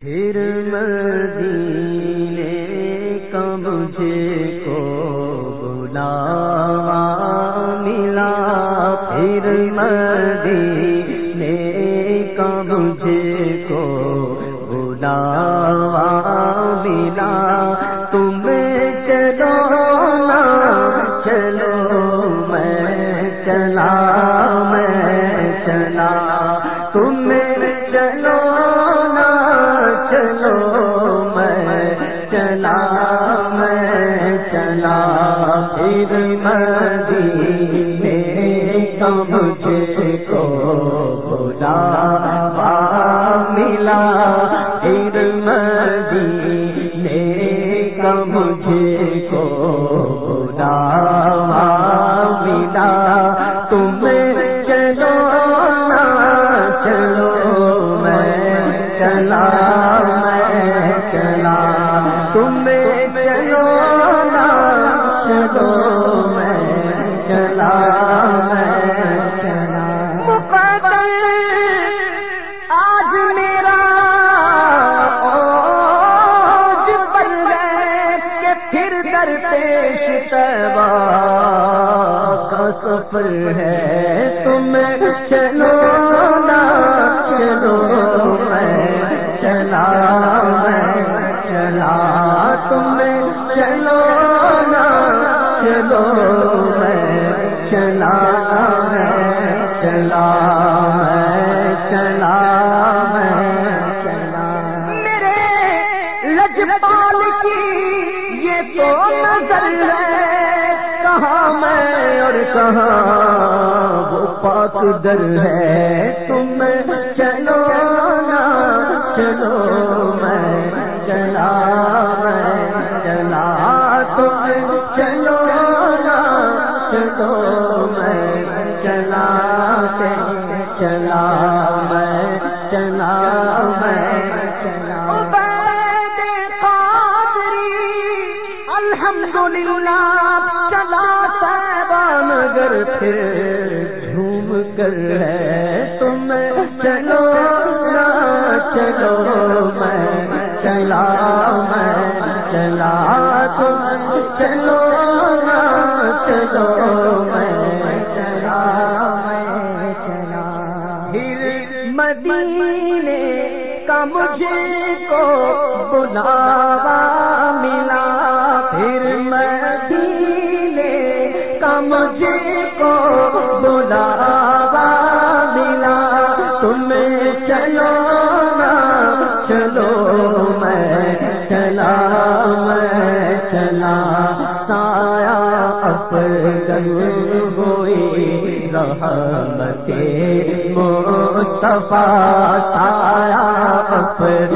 پھر مدینے کا مجھے سفر ہے۔ پاک در ہے۔ تم چلو نا، چلو میں، چلا میں، چلا تم چلو نا، چلو میں، چلا چلا میں چلا میں، چلا الحمدللہ، چلا صاحبان مگر پھر کر ہے۔ تم چلو چلو میں، چلا میں، چلا تم چلو چلو میں، چلا میں، چلا۔ مدینے کا مجھے کو بلاوا۔ میں چلا سایا اپن ہوئی رحمت مصطفیٰ سایا اپن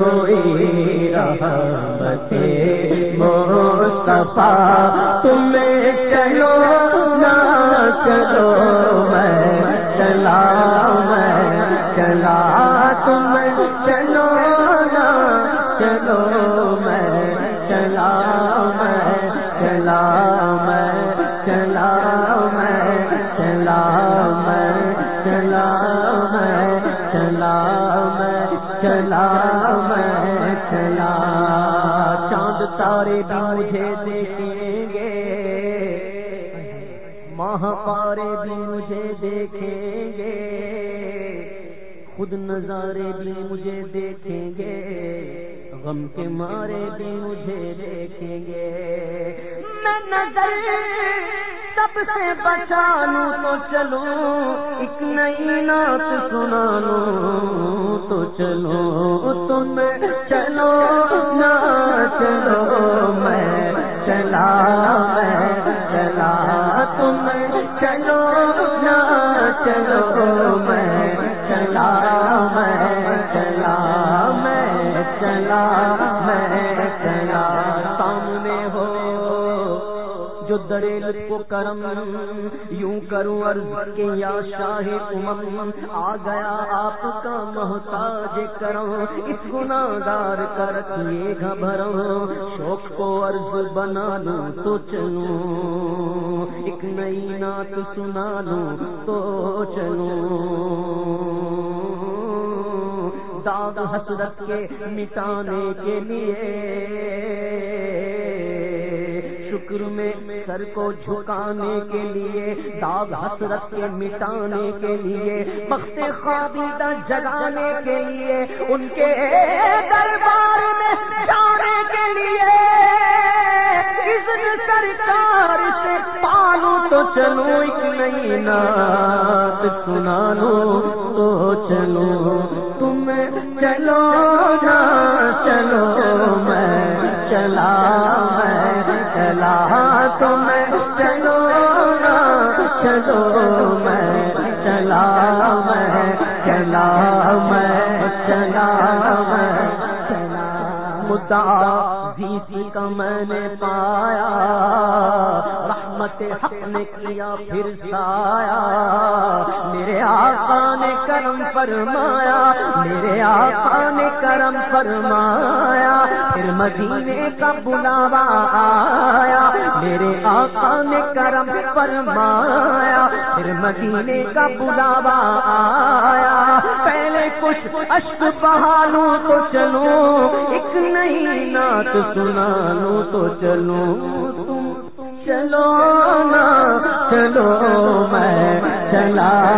ہوئی رحمت مصطفیٰ تم چلا میں چلا میں، چلا۔ چاند تارے بھی مجھے دیکھیں گے۔ ماہ پارے بھی مجھے دیکھیں گے۔ خود نظارے بھی مجھے دیکھیں گے۔ غم کے مارے بھی مجھے دیکھیں گے۔ میں نظر سب سے بچا لوں تو چلو، ایک نئی نعت سنا لوں تو چلو، تم چلو نا چلو، میں چلا میں چلا، تم چلو نا چلو۔ درے لطف و کرم، یوں کروں عرض کے یا شاہ امم، آ گیا آپ کا محتاج کروں اس گناگار کا رکھیے گھبروں شوق کو عرض بنا لوں تو چلوں۔ ایک نئی نعت سنا لوں تو چلوں۔ داغ حسرت کے مٹانے کے لیے شکر میں سر کو جھکانے کے لیے، داغ حسرت کے مٹانے کے لیے بخت خابیدہ جگانے کے لیے، ان کے دربار میں جانے کے لیے۔ سرکار سے پالو تو چلو، ایک نئی نات سنا لو تو چلو۔ تم چلو نا چلو، میں چلا مدعا کا میں نے پایا، رحمت حق نے کیا پھر سایا۔ میرے آقا نے کرم فرمایا، میرے آقا نے کرم فرمایا، پھر مدینے کا بلاوا آیا۔ میرے آقا نے کرم فرمایا، پھر مدینے کا بلاوا آیا۔ کچھ اشک بہالوں تو چلو ایک نئی نعت سنا لوں تو چلو تم چلو نا، چلو میں، چلا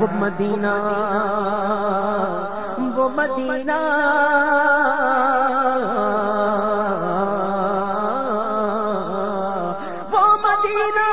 وہ مدینہ وہ مدینہ۔ وہ مدینہ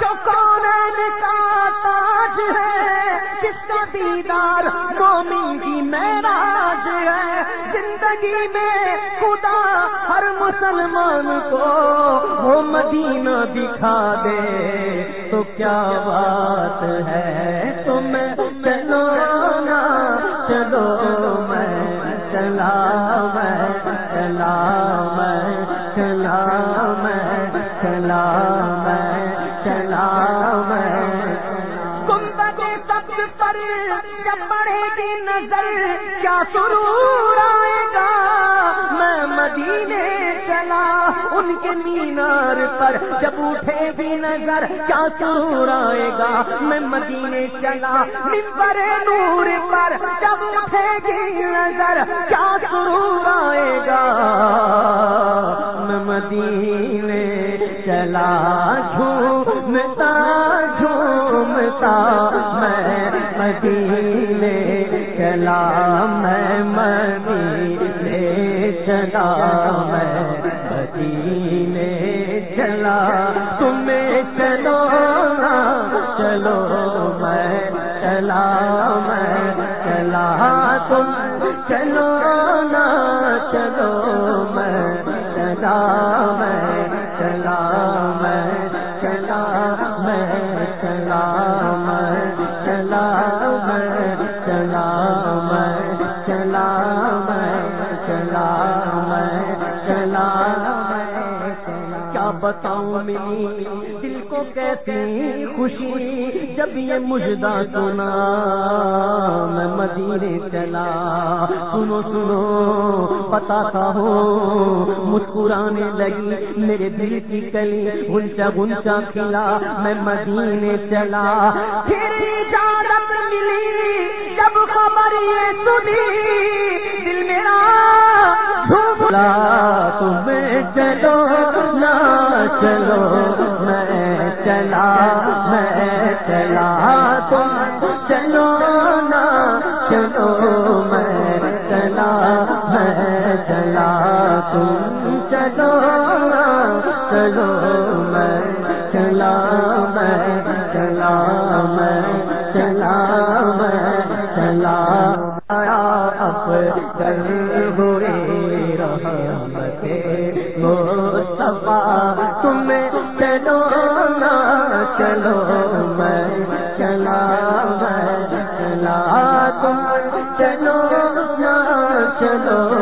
جو کونین کا تاج ہے، جس کا دیدار مومن کی معراج ہے۔ زندگی میں خدا ہر مسلمان کو وہ مدینہ دکھا دے۔ تو کیا بات ہے؟ تم چلو نا چلو میں چلا میں چلا میں چلا میں چلا میں چلا میں گنبد سب پر جب پڑے گی نظر؟ کیا سرور مینار پر جب اٹھے گی نظر کیا سرور آئے گا؟ میں مدینے چلا ممبر نور پر جب اٹھے گی نظر کیا سرور آئے گا؟ میں مدینے چلا، جھومتا جھومتا، میں مدینے چلا، میں مدینے چلا، میں بتاؤں ملی دل کو کیسی خوشی جب یہ مجدہ سنا۔ مدینے چلا سنو سنو بتاتا ہوں مسکرانے لگی میرے دل کی کلی۔ گنچا گنچا کھلا، میں مدینے چلا۔ پھر اجازت ملی جب خبر یہ سنی۔ دل میرا جھوملا تمہیں چلو، نہ چلو، میں چلا۔ سلام سلام سلام افضل ہوئے رحمت مصطفیٰ تم چلو نا، چلو میں چلا میں چلا تم چلو نا، چلو